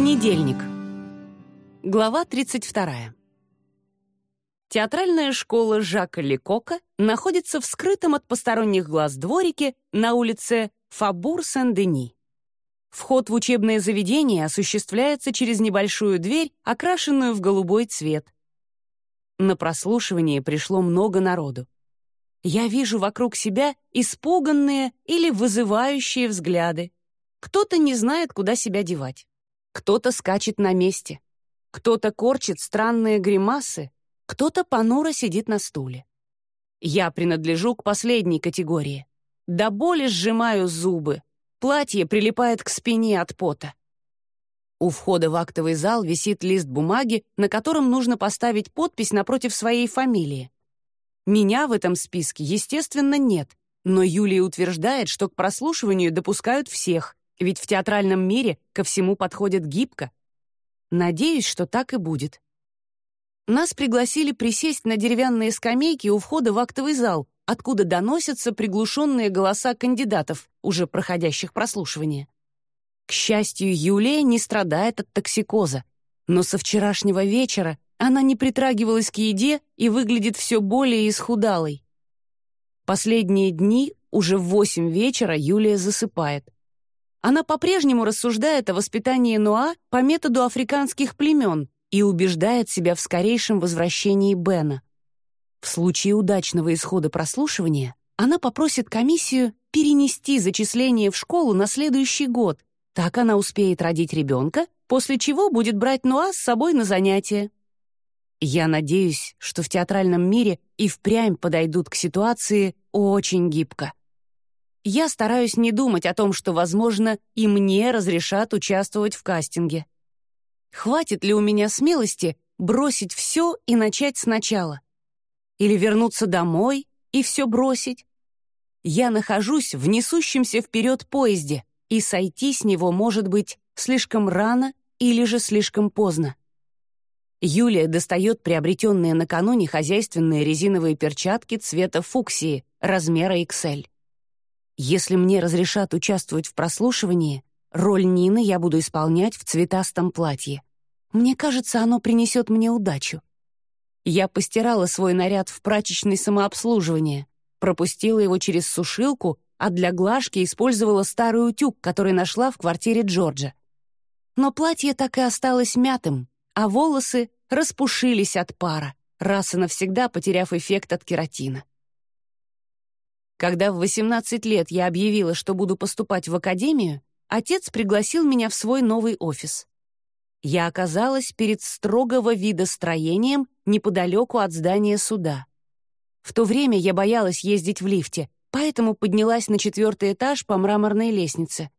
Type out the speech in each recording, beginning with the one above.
Понедельник. Глава 32. Театральная школа Жака Лекока находится в скрытом от посторонних глаз дворике на улице Фабур-Сен-Дени. Вход в учебное заведение осуществляется через небольшую дверь, окрашенную в голубой цвет. На прослушивание пришло много народу. Я вижу вокруг себя испуганные или вызывающие взгляды. Кто-то не знает, куда себя девать. Кто-то скачет на месте. Кто-то корчит странные гримасы. Кто-то понуро сидит на стуле. Я принадлежу к последней категории. До боли сжимаю зубы. Платье прилипает к спине от пота. У входа в актовый зал висит лист бумаги, на котором нужно поставить подпись напротив своей фамилии. Меня в этом списке, естественно, нет, но Юлия утверждает, что к прослушиванию допускают всех, ведь в театральном мире ко всему подходят гибко. Надеюсь, что так и будет. Нас пригласили присесть на деревянные скамейки у входа в актовый зал, откуда доносятся приглушенные голоса кандидатов, уже проходящих прослушивание. К счастью, Юлия не страдает от токсикоза, но со вчерашнего вечера она не притрагивалась к еде и выглядит все более исхудалой. Последние дни, уже в восемь вечера, Юлия засыпает. Она по-прежнему рассуждает о воспитании Нуа по методу африканских племен и убеждает себя в скорейшем возвращении Бена. В случае удачного исхода прослушивания она попросит комиссию перенести зачисление в школу на следующий год. Так она успеет родить ребенка, после чего будет брать Нуа с собой на занятия. Я надеюсь, что в театральном мире и впрямь подойдут к ситуации очень гибко. Я стараюсь не думать о том, что, возможно, и мне разрешат участвовать в кастинге. Хватит ли у меня смелости бросить все и начать сначала? Или вернуться домой и все бросить? Я нахожусь в несущемся вперед поезде, и сойти с него может быть слишком рано или же слишком поздно. Юлия достает приобретенные накануне хозяйственные резиновые перчатки цвета фуксии, размера XL. Если мне разрешат участвовать в прослушивании, роль Нины я буду исполнять в цветастом платье. Мне кажется, оно принесет мне удачу. Я постирала свой наряд в прачечной самообслуживании, пропустила его через сушилку, а для глажки использовала старый утюг, который нашла в квартире Джорджа. Но платье так и осталось мятым, а волосы распушились от пара, раз и навсегда потеряв эффект от кератина. Когда в 18 лет я объявила, что буду поступать в академию, отец пригласил меня в свой новый офис. Я оказалась перед строгого вида строением неподалеку от здания суда. В то время я боялась ездить в лифте, поэтому поднялась на четвертый этаж по мраморной лестнице.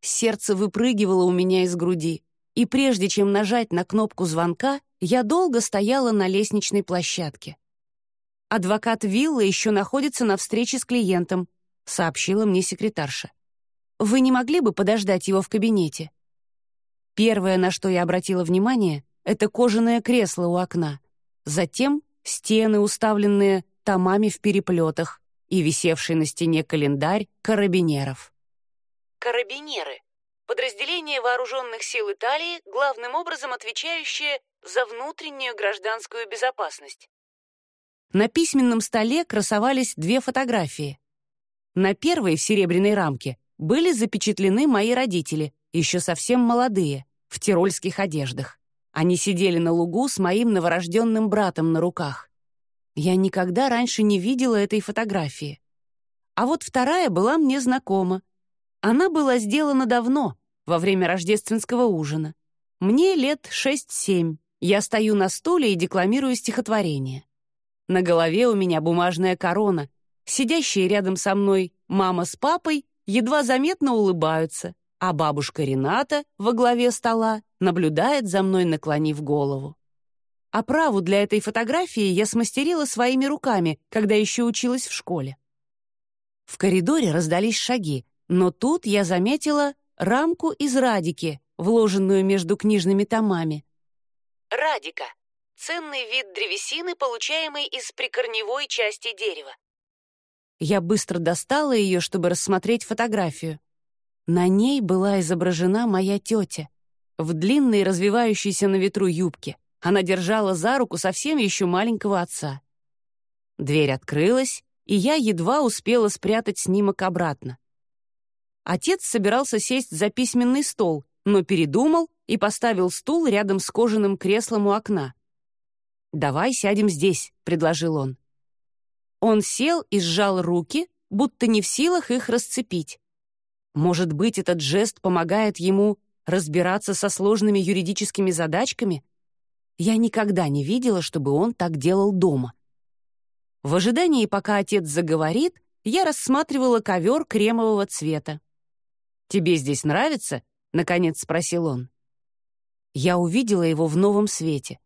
Сердце выпрыгивало у меня из груди, и прежде чем нажать на кнопку звонка, я долго стояла на лестничной площадке. «Адвокат Вилла еще находится на встрече с клиентом», — сообщила мне секретарша. «Вы не могли бы подождать его в кабинете?» Первое, на что я обратила внимание, это кожаное кресло у окна. Затем стены, уставленные томами в переплетах, и висевший на стене календарь карабинеров. Карабинеры — подразделение вооруженных сил Италии, главным образом отвечающее за внутреннюю гражданскую безопасность. На письменном столе красовались две фотографии. На первой в серебряной рамке были запечатлены мои родители, еще совсем молодые, в тирольских одеждах. Они сидели на лугу с моим новорожденным братом на руках. Я никогда раньше не видела этой фотографии. А вот вторая была мне знакома. Она была сделана давно, во время рождественского ужина. Мне лет шесть-семь. Я стою на стуле и декламирую стихотворение. На голове у меня бумажная корона. Сидящие рядом со мной мама с папой едва заметно улыбаются, а бабушка Рената во главе стола наблюдает за мной, наклонив голову. Оправу для этой фотографии я смастерила своими руками, когда еще училась в школе. В коридоре раздались шаги, но тут я заметила рамку из радики, вложенную между книжными томами. Радика ценный вид древесины, получаемый из прикорневой части дерева. Я быстро достала ее, чтобы рассмотреть фотографию. На ней была изображена моя тетя. в длинной, развивающейся на ветру юбке. Она держала за руку совсем еще маленького отца. Дверь открылась, и я едва успела спрятать снимок обратно. Отец собирался сесть за письменный стол, но передумал и поставил стул рядом с кожаным креслом у окна. «Давай сядем здесь», — предложил он. Он сел и сжал руки, будто не в силах их расцепить. Может быть, этот жест помогает ему разбираться со сложными юридическими задачками? Я никогда не видела, чтобы он так делал дома. В ожидании, пока отец заговорит, я рассматривала ковер кремового цвета. «Тебе здесь нравится?» — наконец спросил он. Я увидела его в новом свете.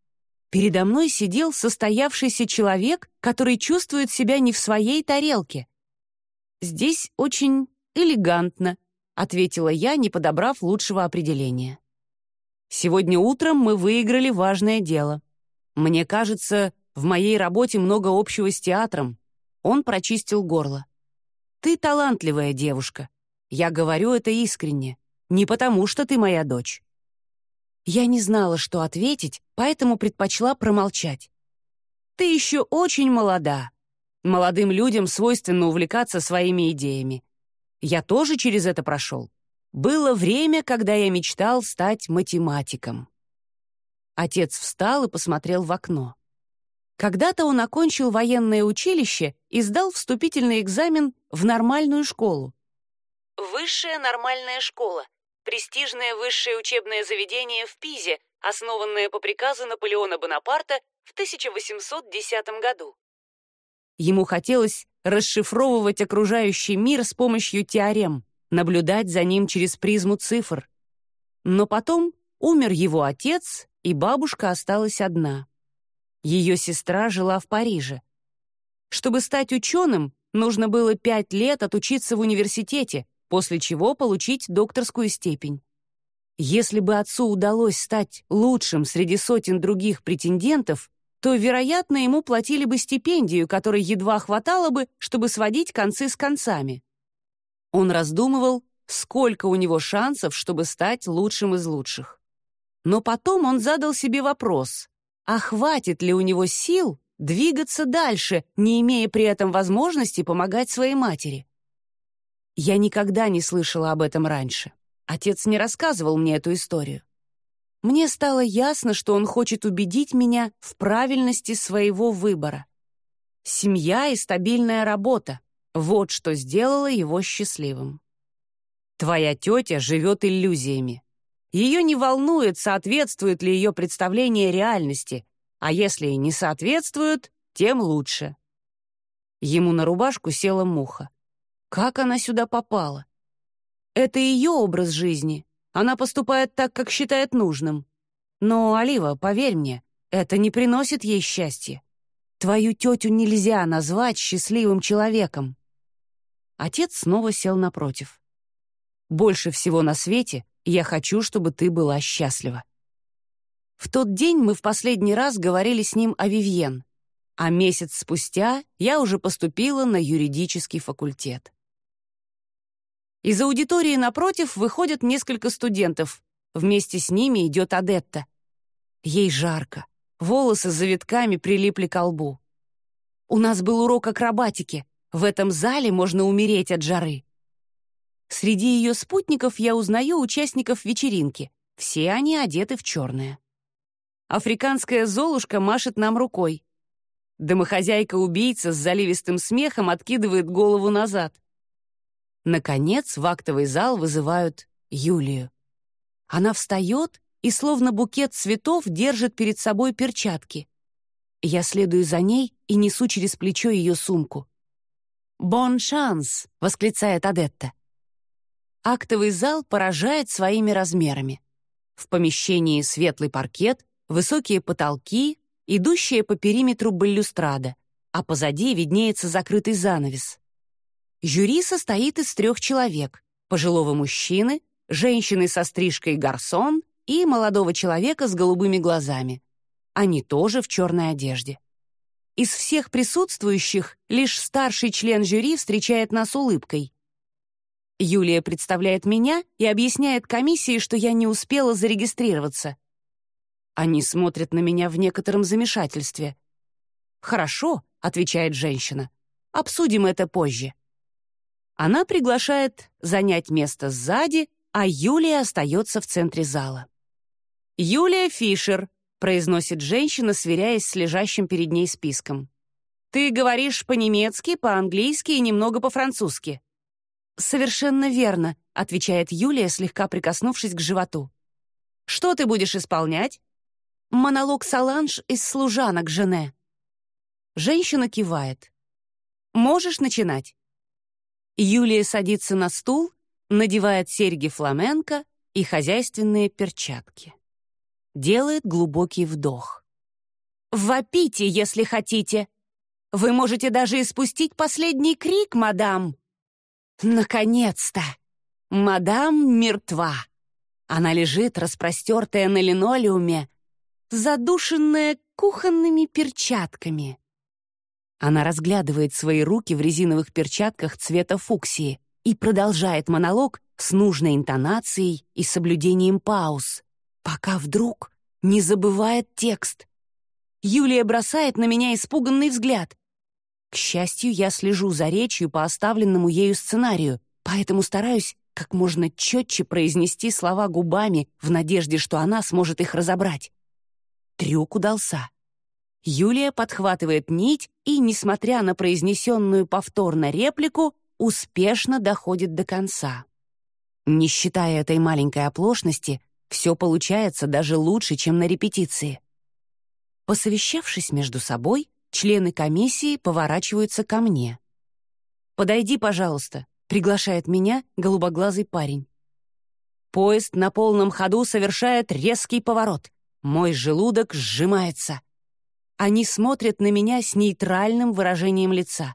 Передо мной сидел состоявшийся человек, который чувствует себя не в своей тарелке. «Здесь очень элегантно», — ответила я, не подобрав лучшего определения. «Сегодня утром мы выиграли важное дело. Мне кажется, в моей работе много общего с театром». Он прочистил горло. «Ты талантливая девушка. Я говорю это искренне. Не потому, что ты моя дочь». Я не знала, что ответить, поэтому предпочла промолчать. «Ты еще очень молода. Молодым людям свойственно увлекаться своими идеями. Я тоже через это прошел. Было время, когда я мечтал стать математиком». Отец встал и посмотрел в окно. Когда-то он окончил военное училище и сдал вступительный экзамен в нормальную школу. Высшая нормальная школа – престижное высшее учебное заведение в Пизе, основанное по приказу Наполеона Бонапарта в 1810 году. Ему хотелось расшифровывать окружающий мир с помощью теорем, наблюдать за ним через призму цифр. Но потом умер его отец, и бабушка осталась одна. Ее сестра жила в Париже. Чтобы стать ученым, нужно было пять лет отучиться в университете, после чего получить докторскую степень. Если бы отцу удалось стать лучшим среди сотен других претендентов, то, вероятно, ему платили бы стипендию, которой едва хватало бы, чтобы сводить концы с концами. Он раздумывал, сколько у него шансов, чтобы стать лучшим из лучших. Но потом он задал себе вопрос, а хватит ли у него сил двигаться дальше, не имея при этом возможности помогать своей матери? Я никогда не слышала об этом раньше. Отец не рассказывал мне эту историю. Мне стало ясно, что он хочет убедить меня в правильности своего выбора. Семья и стабильная работа — вот что сделало его счастливым. Твоя тетя живет иллюзиями. Ее не волнует, соответствует ли ее представление реальности, а если и не соответствует, тем лучше. Ему на рубашку села муха. Как она сюда попала? Это ее образ жизни, она поступает так, как считает нужным. Но, Олива, поверь мне, это не приносит ей счастья. Твою тетю нельзя назвать счастливым человеком. Отец снова сел напротив. Больше всего на свете я хочу, чтобы ты была счастлива. В тот день мы в последний раз говорили с ним о Вивьен, а месяц спустя я уже поступила на юридический факультет. Из аудитории напротив выходят несколько студентов. Вместе с ними идет Адетта. Ей жарко. Волосы завитками прилипли к лбу. У нас был урок акробатики. В этом зале можно умереть от жары. Среди ее спутников я узнаю участников вечеринки. Все они одеты в черное. Африканская золушка машет нам рукой. Домохозяйка-убийца с заливистым смехом откидывает голову назад. Наконец в актовый зал вызывают Юлию. Она встает и, словно букет цветов, держит перед собой перчатки. Я следую за ней и несу через плечо ее сумку. «Бон шанс!» — восклицает Адетта. Актовый зал поражает своими размерами. В помещении светлый паркет, высокие потолки, идущие по периметру балюстрада, а позади виднеется закрытый занавес. Жюри состоит из трех человек — пожилого мужчины, женщины со стрижкой гарсон и молодого человека с голубыми глазами. Они тоже в черной одежде. Из всех присутствующих лишь старший член жюри встречает нас улыбкой. Юлия представляет меня и объясняет комиссии, что я не успела зарегистрироваться. Они смотрят на меня в некотором замешательстве. «Хорошо», — отвечает женщина. «Обсудим это позже». Она приглашает занять место сзади, а Юлия остается в центре зала. «Юлия Фишер», — произносит женщина, сверяясь с лежащим перед ней списком. «Ты говоришь по-немецки, по-английски и немного по-французски». «Совершенно верно», — отвечает Юлия, слегка прикоснувшись к животу. «Что ты будешь исполнять?» «Монолог Саланж из «Служанок Жене». Женщина кивает. «Можешь начинать?» Юлия садится на стул, надевает серьги фламенко и хозяйственные перчатки. Делает глубокий вдох. «Вопите, если хотите! Вы можете даже испустить последний крик, мадам!» Наконец-то! Мадам мертва. Она лежит, распростертая на линолеуме, задушенная кухонными перчатками. Она разглядывает свои руки в резиновых перчатках цвета фуксии и продолжает монолог с нужной интонацией и соблюдением пауз, пока вдруг не забывает текст. Юлия бросает на меня испуганный взгляд. К счастью, я слежу за речью по оставленному ею сценарию, поэтому стараюсь как можно четче произнести слова губами в надежде, что она сможет их разобрать. Трюк удался. Юлия подхватывает нить и, несмотря на произнесенную повторно реплику, успешно доходит до конца. Не считая этой маленькой оплошности, все получается даже лучше, чем на репетиции. Посовещавшись между собой, Члены комиссии поворачиваются ко мне. «Подойди, пожалуйста», — приглашает меня голубоглазый парень. Поезд на полном ходу совершает резкий поворот. Мой желудок сжимается. Они смотрят на меня с нейтральным выражением лица.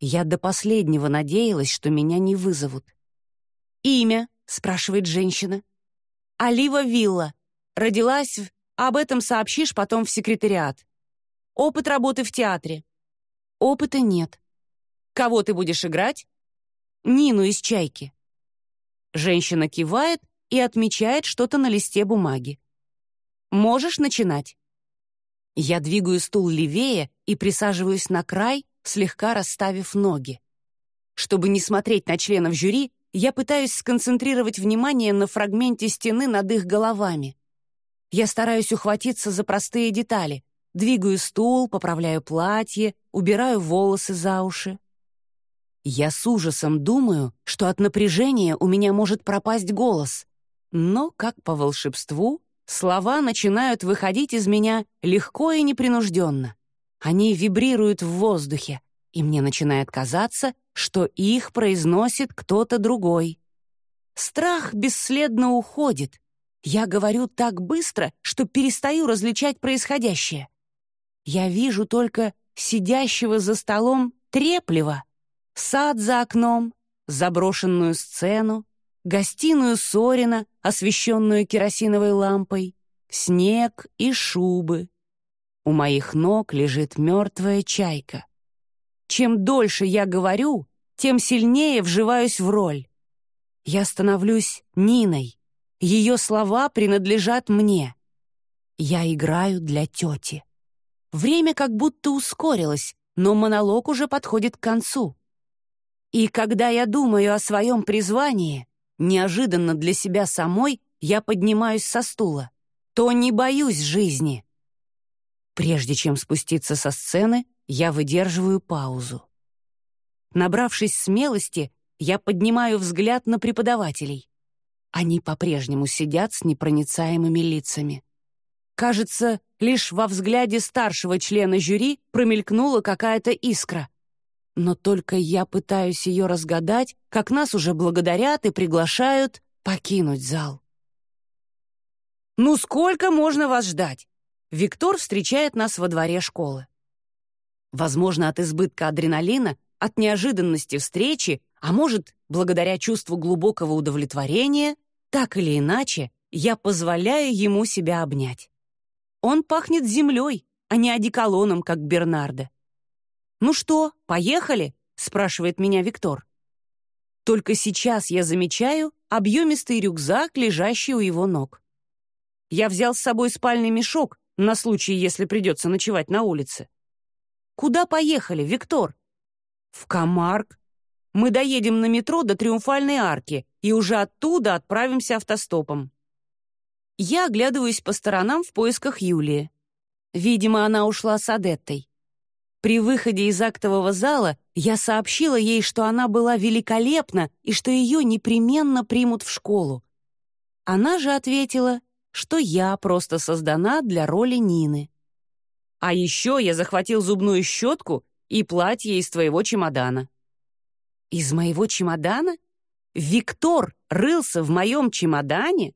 Я до последнего надеялась, что меня не вызовут. «Имя?» — спрашивает женщина. «Олива Вилла. Родилась в... Об этом сообщишь потом в секретариат. Опыт работы в театре. Опыта нет. Кого ты будешь играть? Нину из «Чайки». Женщина кивает и отмечает что-то на листе бумаги. Можешь начинать. Я двигаю стул левее и присаживаюсь на край, слегка расставив ноги. Чтобы не смотреть на членов жюри, я пытаюсь сконцентрировать внимание на фрагменте стены над их головами. Я стараюсь ухватиться за простые детали, Двигаю стул, поправляю платье, убираю волосы за уши. Я с ужасом думаю, что от напряжения у меня может пропасть голос. Но, как по волшебству, слова начинают выходить из меня легко и непринужденно. Они вибрируют в воздухе, и мне начинает казаться, что их произносит кто-то другой. Страх бесследно уходит. Я говорю так быстро, что перестаю различать происходящее. Я вижу только сидящего за столом треплева, сад за окном, заброшенную сцену, гостиную Сорина, освещенную керосиновой лампой, снег и шубы. У моих ног лежит мертвая чайка. Чем дольше я говорю, тем сильнее вживаюсь в роль. Я становлюсь Ниной. Ее слова принадлежат мне. Я играю для тети. Время как будто ускорилось, но монолог уже подходит к концу. И когда я думаю о своем призвании, неожиданно для себя самой я поднимаюсь со стула, то не боюсь жизни. Прежде чем спуститься со сцены, я выдерживаю паузу. Набравшись смелости, я поднимаю взгляд на преподавателей. Они по-прежнему сидят с непроницаемыми лицами. Кажется, лишь во взгляде старшего члена жюри промелькнула какая-то искра. Но только я пытаюсь ее разгадать, как нас уже благодарят и приглашают покинуть зал. «Ну сколько можно вас ждать?» Виктор встречает нас во дворе школы. Возможно, от избытка адреналина, от неожиданности встречи, а может, благодаря чувству глубокого удовлетворения, так или иначе, я позволяю ему себя обнять. Он пахнет землей, а не одеколоном, как Бернардо. «Ну что, поехали?» — спрашивает меня Виктор. Только сейчас я замечаю объемистый рюкзак, лежащий у его ног. Я взял с собой спальный мешок на случай, если придется ночевать на улице. Куда поехали, Виктор? В Камарк. Мы доедем на метро до Триумфальной арки и уже оттуда отправимся автостопом. Я оглядываюсь по сторонам в поисках Юлии. Видимо, она ушла с Адеттой. При выходе из актового зала я сообщила ей, что она была великолепна и что ее непременно примут в школу. Она же ответила, что я просто создана для роли Нины. А еще я захватил зубную щетку и платье из твоего чемодана. Из моего чемодана? Виктор рылся в моем чемодане?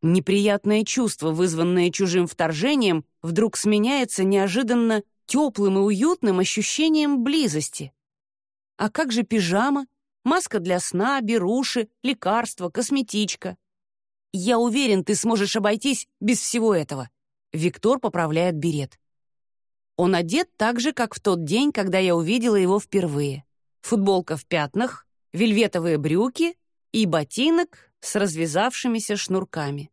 Неприятное чувство, вызванное чужим вторжением, вдруг сменяется неожиданно теплым и уютным ощущением близости. А как же пижама, маска для сна, беруши, лекарства, косметичка? Я уверен, ты сможешь обойтись без всего этого. Виктор поправляет берет. Он одет так же, как в тот день, когда я увидела его впервые. Футболка в пятнах, вельветовые брюки и ботинок с развязавшимися шнурками.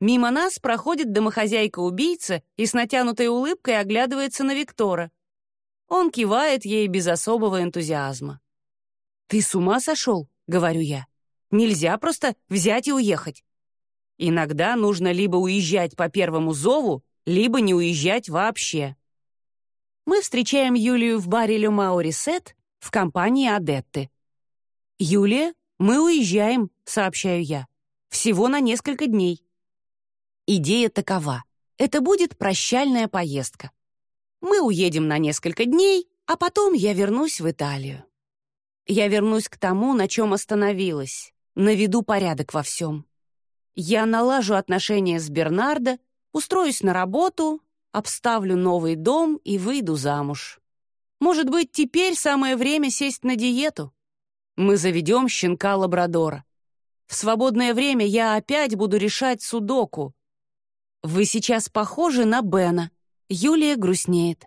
Мимо нас проходит домохозяйка-убийца и с натянутой улыбкой оглядывается на Виктора. Он кивает ей без особого энтузиазма. «Ты с ума сошел?» — говорю я. Нельзя просто взять и уехать. Иногда нужно либо уезжать по первому зову, либо не уезжать вообще. Мы встречаем Юлию в баре «Ле Маурисет» в компании Адетты. «Юлия, мы уезжаем», — сообщаю я. «Всего на несколько дней». Идея такова. Это будет прощальная поездка. Мы уедем на несколько дней, а потом я вернусь в Италию. Я вернусь к тому, на чем остановилась наведу порядок во всем. Я налажу отношения с Бернардо, устроюсь на работу, обставлю новый дом и выйду замуж. Может быть, теперь самое время сесть на диету? Мы заведем щенка-лабрадора. В свободное время я опять буду решать судоку. Вы сейчас похожи на Бена. Юлия грустнеет.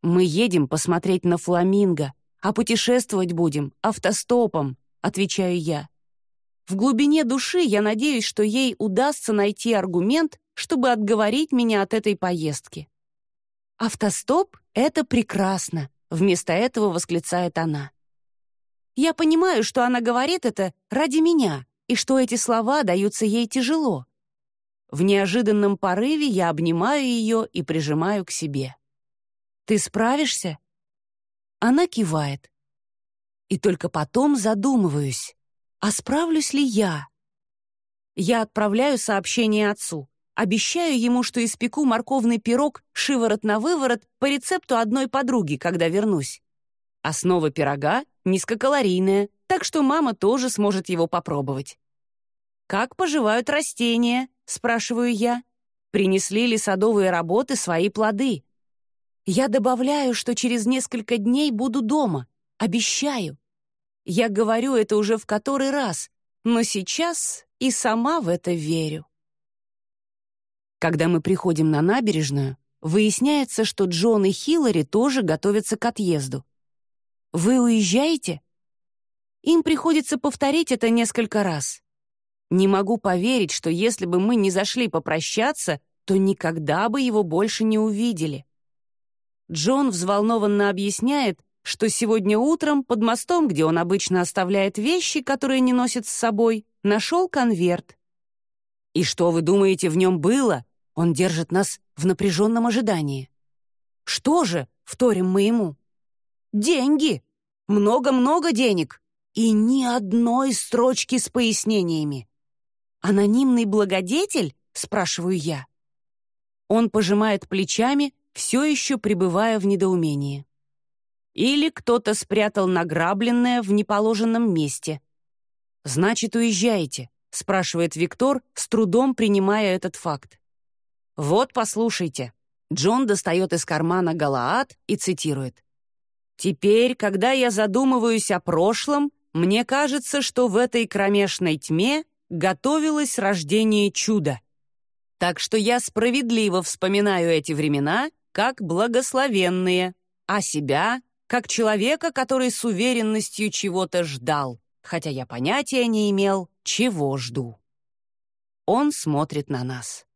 Мы едем посмотреть на фламинго, а путешествовать будем автостопом, отвечаю я. В глубине души я надеюсь, что ей удастся найти аргумент, чтобы отговорить меня от этой поездки. «Автостоп — это прекрасно», — вместо этого восклицает она. Я понимаю, что она говорит это ради меня, и что эти слова даются ей тяжело. В неожиданном порыве я обнимаю ее и прижимаю к себе. «Ты справишься?» Она кивает. И только потом задумываюсь. А справлюсь ли я? Я отправляю сообщение отцу. Обещаю ему, что испеку морковный пирог шиворот на выворот по рецепту одной подруги, когда вернусь. Основа пирога низкокалорийная, так что мама тоже сможет его попробовать. «Как поживают растения?» — спрашиваю я. «Принесли ли садовые работы свои плоды?» Я добавляю, что через несколько дней буду дома. Обещаю. Я говорю это уже в который раз, но сейчас и сама в это верю. Когда мы приходим на набережную, выясняется, что Джон и Хиллари тоже готовятся к отъезду. «Вы уезжаете?» Им приходится повторить это несколько раз. Не могу поверить, что если бы мы не зашли попрощаться, то никогда бы его больше не увидели. Джон взволнованно объясняет, что сегодня утром под мостом, где он обычно оставляет вещи, которые не носит с собой, нашел конверт. И что вы думаете, в нем было? Он держит нас в напряженном ожидании. Что же, вторим мы ему? Деньги! Много-много денег! И ни одной строчки с пояснениями. «Анонимный благодетель?» — спрашиваю я. Он пожимает плечами, все еще пребывая в недоумении. Или кто-то спрятал награбленное в неположенном месте. «Значит, уезжаете?» — спрашивает Виктор, с трудом принимая этот факт. «Вот, послушайте». Джон достает из кармана Галаат и цитирует. «Теперь, когда я задумываюсь о прошлом, мне кажется, что в этой кромешной тьме готовилось рождение чуда. Так что я справедливо вспоминаю эти времена как благословенные, а себя как человека, который с уверенностью чего-то ждал, хотя я понятия не имел, чего жду. Он смотрит на нас.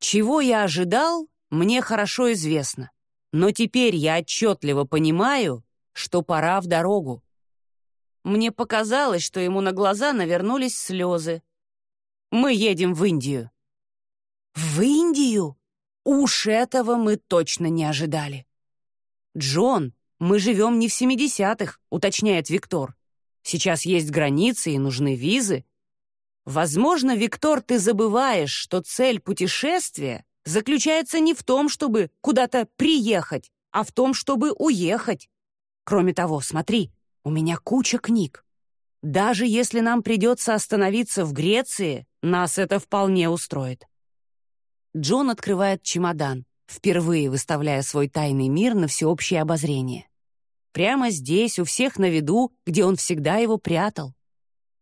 Чего я ожидал, мне хорошо известно, но теперь я отчетливо понимаю, что пора в дорогу. Мне показалось, что ему на глаза навернулись слезы. Мы едем в Индию. В Индию? Уж этого мы точно не ожидали. Джон, мы живем не в 70-х, уточняет Виктор. Сейчас есть границы и нужны визы. Возможно, Виктор, ты забываешь, что цель путешествия заключается не в том, чтобы куда-то приехать, а в том, чтобы уехать. Кроме того, смотри, у меня куча книг. Даже если нам придется остановиться в Греции, нас это вполне устроит. Джон открывает чемодан, впервые выставляя свой тайный мир на всеобщее обозрение. Прямо здесь, у всех на виду, где он всегда его прятал.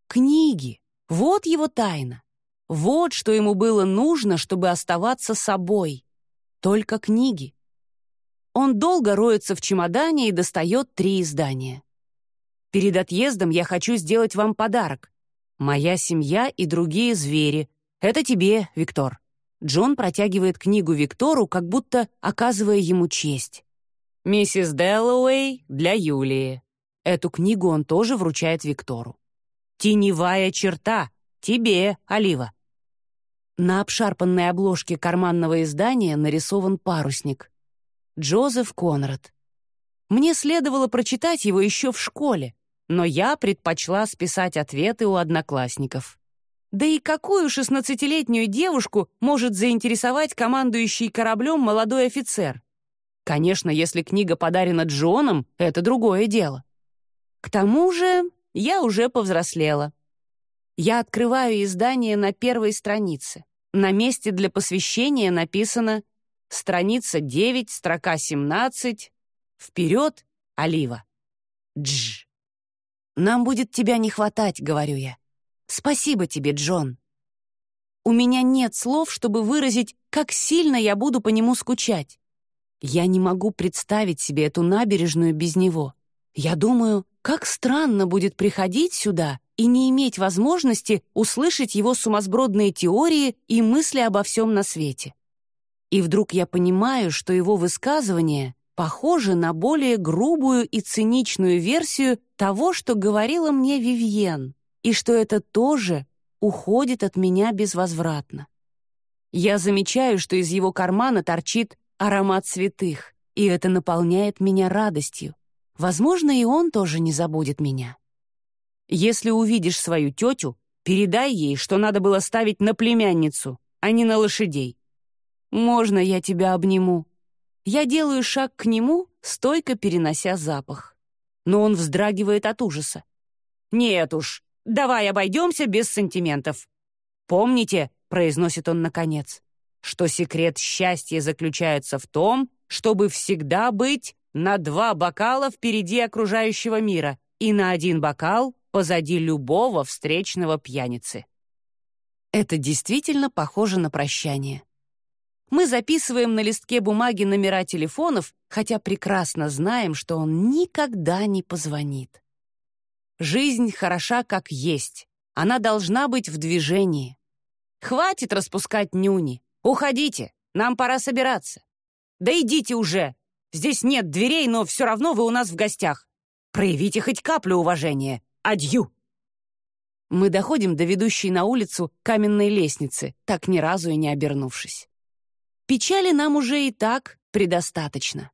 Книги. Вот его тайна. Вот что ему было нужно, чтобы оставаться собой. Только книги. Он долго роется в чемодане и достает три издания. Перед отъездом я хочу сделать вам подарок. Моя семья и другие звери. Это тебе, Виктор. Джон протягивает книгу Виктору, как будто оказывая ему честь. «Миссис Дэллоуэй для Юлии». Эту книгу он тоже вручает Виктору. «Теневая черта. Тебе, Олива». На обшарпанной обложке карманного издания нарисован парусник. Джозеф Конрад. Мне следовало прочитать его еще в школе, но я предпочла списать ответы у одноклассников. Да и какую шестнадцатилетнюю девушку может заинтересовать командующий кораблем молодой офицер? Конечно, если книга подарена Джоном, это другое дело. К тому же я уже повзрослела. Я открываю издание на первой странице. На месте для посвящения написано страница 9, строка 17, вперед, Олива. Дж. «Нам будет тебя не хватать», — говорю я. «Спасибо тебе, Джон». У меня нет слов, чтобы выразить, как сильно я буду по нему скучать. Я не могу представить себе эту набережную без него. Я думаю, как странно будет приходить сюда и не иметь возможности услышать его сумасбродные теории и мысли обо всем на свете. И вдруг я понимаю, что его высказывания похоже на более грубую и циничную версию того, что говорила мне Вивьен, и что это тоже уходит от меня безвозвратно. Я замечаю, что из его кармана торчит аромат святых, и это наполняет меня радостью. Возможно, и он тоже не забудет меня. Если увидишь свою тетю, передай ей, что надо было ставить на племянницу, а не на лошадей. Можно я тебя обниму? Я делаю шаг к нему, стойко перенося запах. Но он вздрагивает от ужаса. «Нет уж, давай обойдемся без сантиментов. Помните, — произносит он наконец, — что секрет счастья заключается в том, чтобы всегда быть на два бокала впереди окружающего мира и на один бокал позади любого встречного пьяницы. Это действительно похоже на прощание. Мы записываем на листке бумаги номера телефонов, хотя прекрасно знаем, что он никогда не позвонит. Жизнь хороша как есть. Она должна быть в движении. Хватит распускать нюни. Уходите. Нам пора собираться. Да идите уже. Здесь нет дверей, но все равно вы у нас в гостях. Проявите хоть каплю уважения. Адью. Мы доходим до ведущей на улицу каменной лестницы, так ни разу и не обернувшись. Печали нам уже и так предостаточно.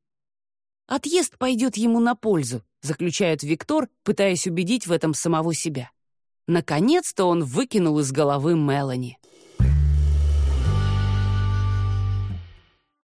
Отъезд пойдет ему на пользу, заключает Виктор, пытаясь убедить в этом самого себя. Наконец-то он выкинул из головы Мелани.